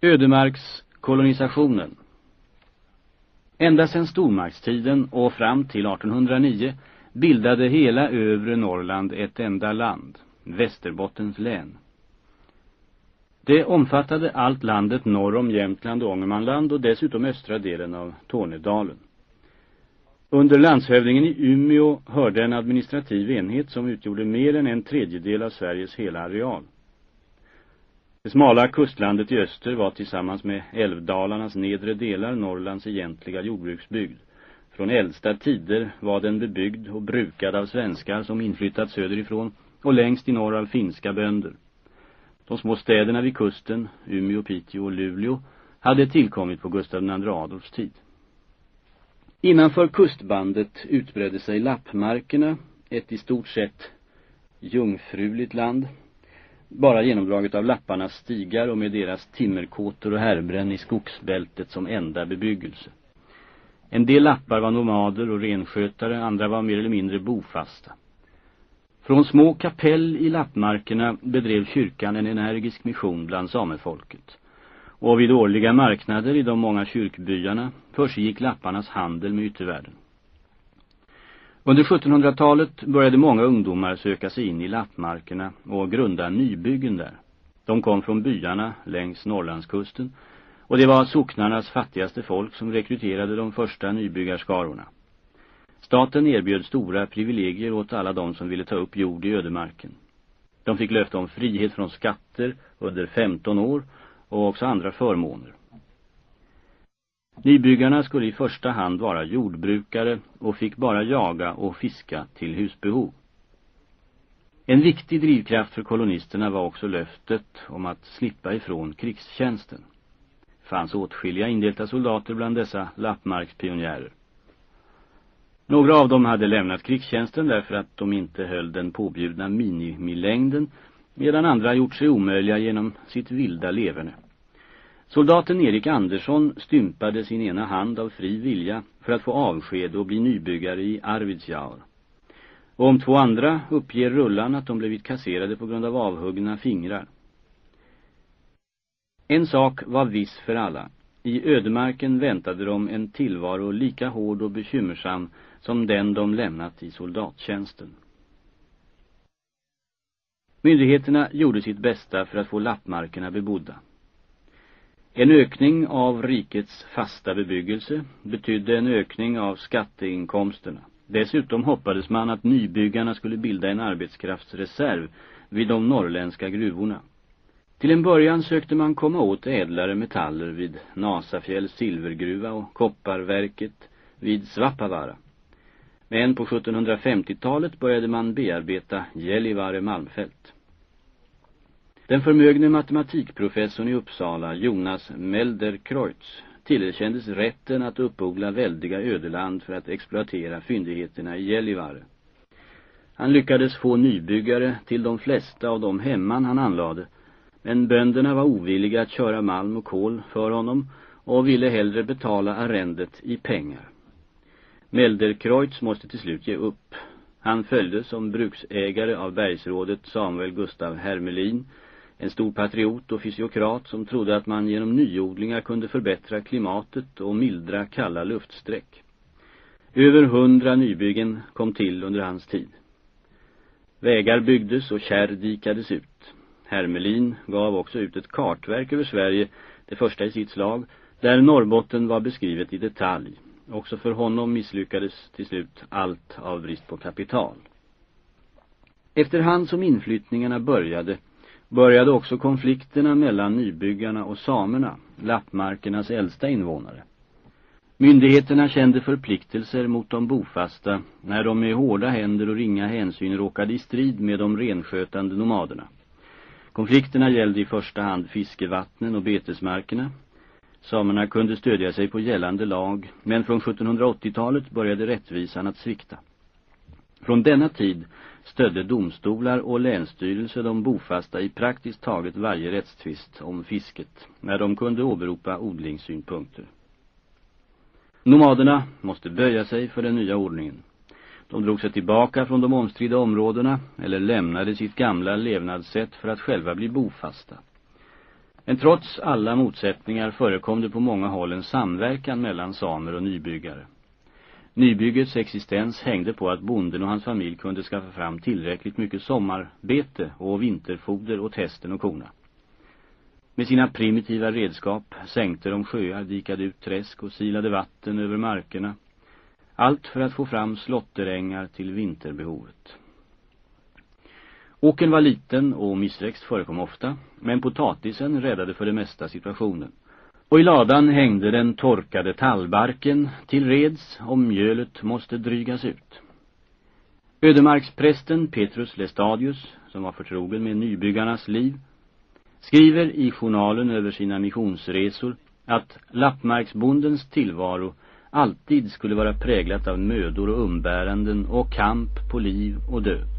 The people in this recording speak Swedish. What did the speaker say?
Ödemarkskolonisationen Ända sedan stormaktstiden och fram till 1809 bildade hela övre Norrland ett enda land, Västerbottens län. Det omfattade allt landet norr om Jämtland och Ångermanland och dessutom östra delen av Tornedalen. Under landshövdingen i Umeå hörde en administrativ enhet som utgjorde mer än en tredjedel av Sveriges hela areal. Det smala kustlandet i öster var tillsammans med älvdalarnas nedre delar Norrlands egentliga jordbruksbygd. Från äldsta tider var den bebyggd och brukad av svenskar som inflyttat söderifrån och längst i norr av finska bönder. De små städerna vid kusten, Umeå, Piteå och Luleå, hade tillkommit på Gustav II Adolfs tid. Innanför kustbandet utbredde sig lappmarkerna, ett i stort sett jungfruligt land, bara genomdraget av lapparnas stigar och med deras timmerkåtor och härbränn i skogsbältet som enda bebyggelse. En del lappar var nomader och renskötare, andra var mer eller mindre bofasta. Från små kapell i lappmarkerna bedrev kyrkan en energisk mission bland samefolket. Och vid årliga marknader i de många kyrkbyarna försiggick lapparnas handel med yttervärlden. Under 1700-talet började många ungdomar söka sig in i lappmarkerna och grunda nybyggen där. De kom från byarna längs Norrlandskusten och det var socknarnas fattigaste folk som rekryterade de första nybyggarskarorna. Staten erbjöd stora privilegier åt alla de som ville ta upp jord i ödemarken. De fick löfte om frihet från skatter under 15 år och också andra förmåner. Nybyggarna skulle i första hand vara jordbrukare och fick bara jaga och fiska till husbehov. En viktig drivkraft för kolonisterna var också löftet om att slippa ifrån krigstjänsten. Det fanns åtskilliga indelta soldater bland dessa lappmarkspionjärer. Några av dem hade lämnat krigstjänsten därför att de inte höll den påbjudna minimilängden medan andra gjort sig omöjliga genom sitt vilda leverne. Soldaten Erik Andersson stympade sin ena hand av fri vilja för att få avsked och bli nybyggare i Arvidsjaur. Och om två andra uppger rullan att de blivit kasserade på grund av avhuggna fingrar. En sak var viss för alla. I ödemarken väntade de en tillvaro lika hård och bekymmersam som den de lämnat i soldattjänsten. Myndigheterna gjorde sitt bästa för att få lappmarkerna bebodda. En ökning av rikets fasta bebyggelse betydde en ökning av skatteinkomsterna. Dessutom hoppades man att nybyggarna skulle bilda en arbetskraftsreserv vid de norrländska gruvorna. Till en början sökte man komma åt ädlare metaller vid Nasafjälls silvergruva och kopparverket vid Svappavaara. Men på 1750-talet började man bearbeta Gällivare malmfält. Den förmögne matematikprofessorn i Uppsala, Jonas Melderkreutz, tillerkändes rätten att uppodla väldiga ödeland för att exploatera fyndigheterna i Gällivare. Han lyckades få nybyggare till de flesta av de hemman han anlade, men bönderna var ovilliga att köra malm och kol för honom och ville hellre betala arrendet i pengar. Melderkreutz måste till slut ge upp. Han följdes som bruksägare av bergsrådet Samuel Gustav Hermelin en stor patriot och fysiokrat som trodde att man genom nyodlingar kunde förbättra klimatet och mildra kalla luftsträck. Över hundra nybyggen kom till under hans tid. Vägar byggdes och kärr dikades ut. Hermelin gav också ut ett kartverk över Sverige, det första i sitt slag, där Norrbotten var beskrivet i detalj. Också för honom misslyckades till slut allt av brist på kapital. Efterhand som inflyttningarna började började också konflikterna mellan nybyggarna och samerna, lappmarkernas äldsta invånare. Myndigheterna kände förpliktelser mot de bofasta när de med hårda händer och ringa hänsyn råkade i strid med de renskötande nomaderna. Konflikterna gällde i första hand fiskevattnen och betesmarkerna. Samerna kunde stödja sig på gällande lag, men från 1780-talet började rättvisan att svikta. Från denna tid stödde domstolar och länsstyrelse de bofasta i praktiskt taget varje rättstvist om fisket, när de kunde åberopa odlingssynpunkter. Nomaderna måste böja sig för den nya ordningen. De drog sig tillbaka från de omstridda områdena eller lämnade sitt gamla levnadssätt för att själva bli bofasta. Men trots alla motsättningar förekom det på många håll en samverkan mellan samer och nybyggare. Nybyggets existens hängde på att bonden och hans familj kunde skaffa fram tillräckligt mycket sommarbete och vinterfoder åt hästen och korna. Med sina primitiva redskap sänkte de sjöar, dikade ut träsk och silade vatten över markerna. Allt för att få fram slotterängar till vinterbehovet. Åken var liten och missväxt förekom ofta, men potatisen räddade för det mesta situationen. Och i ladan hängde den torkade tallbarken till reds om mjölet måste drygas ut. Ödemarksprästen Petrus Lestadius, som var förtrogen med nybyggarnas liv, skriver i journalen över sina missionsresor att lappmarksbondens tillvaro alltid skulle vara präglat av mödor och umbäranden och kamp på liv och död.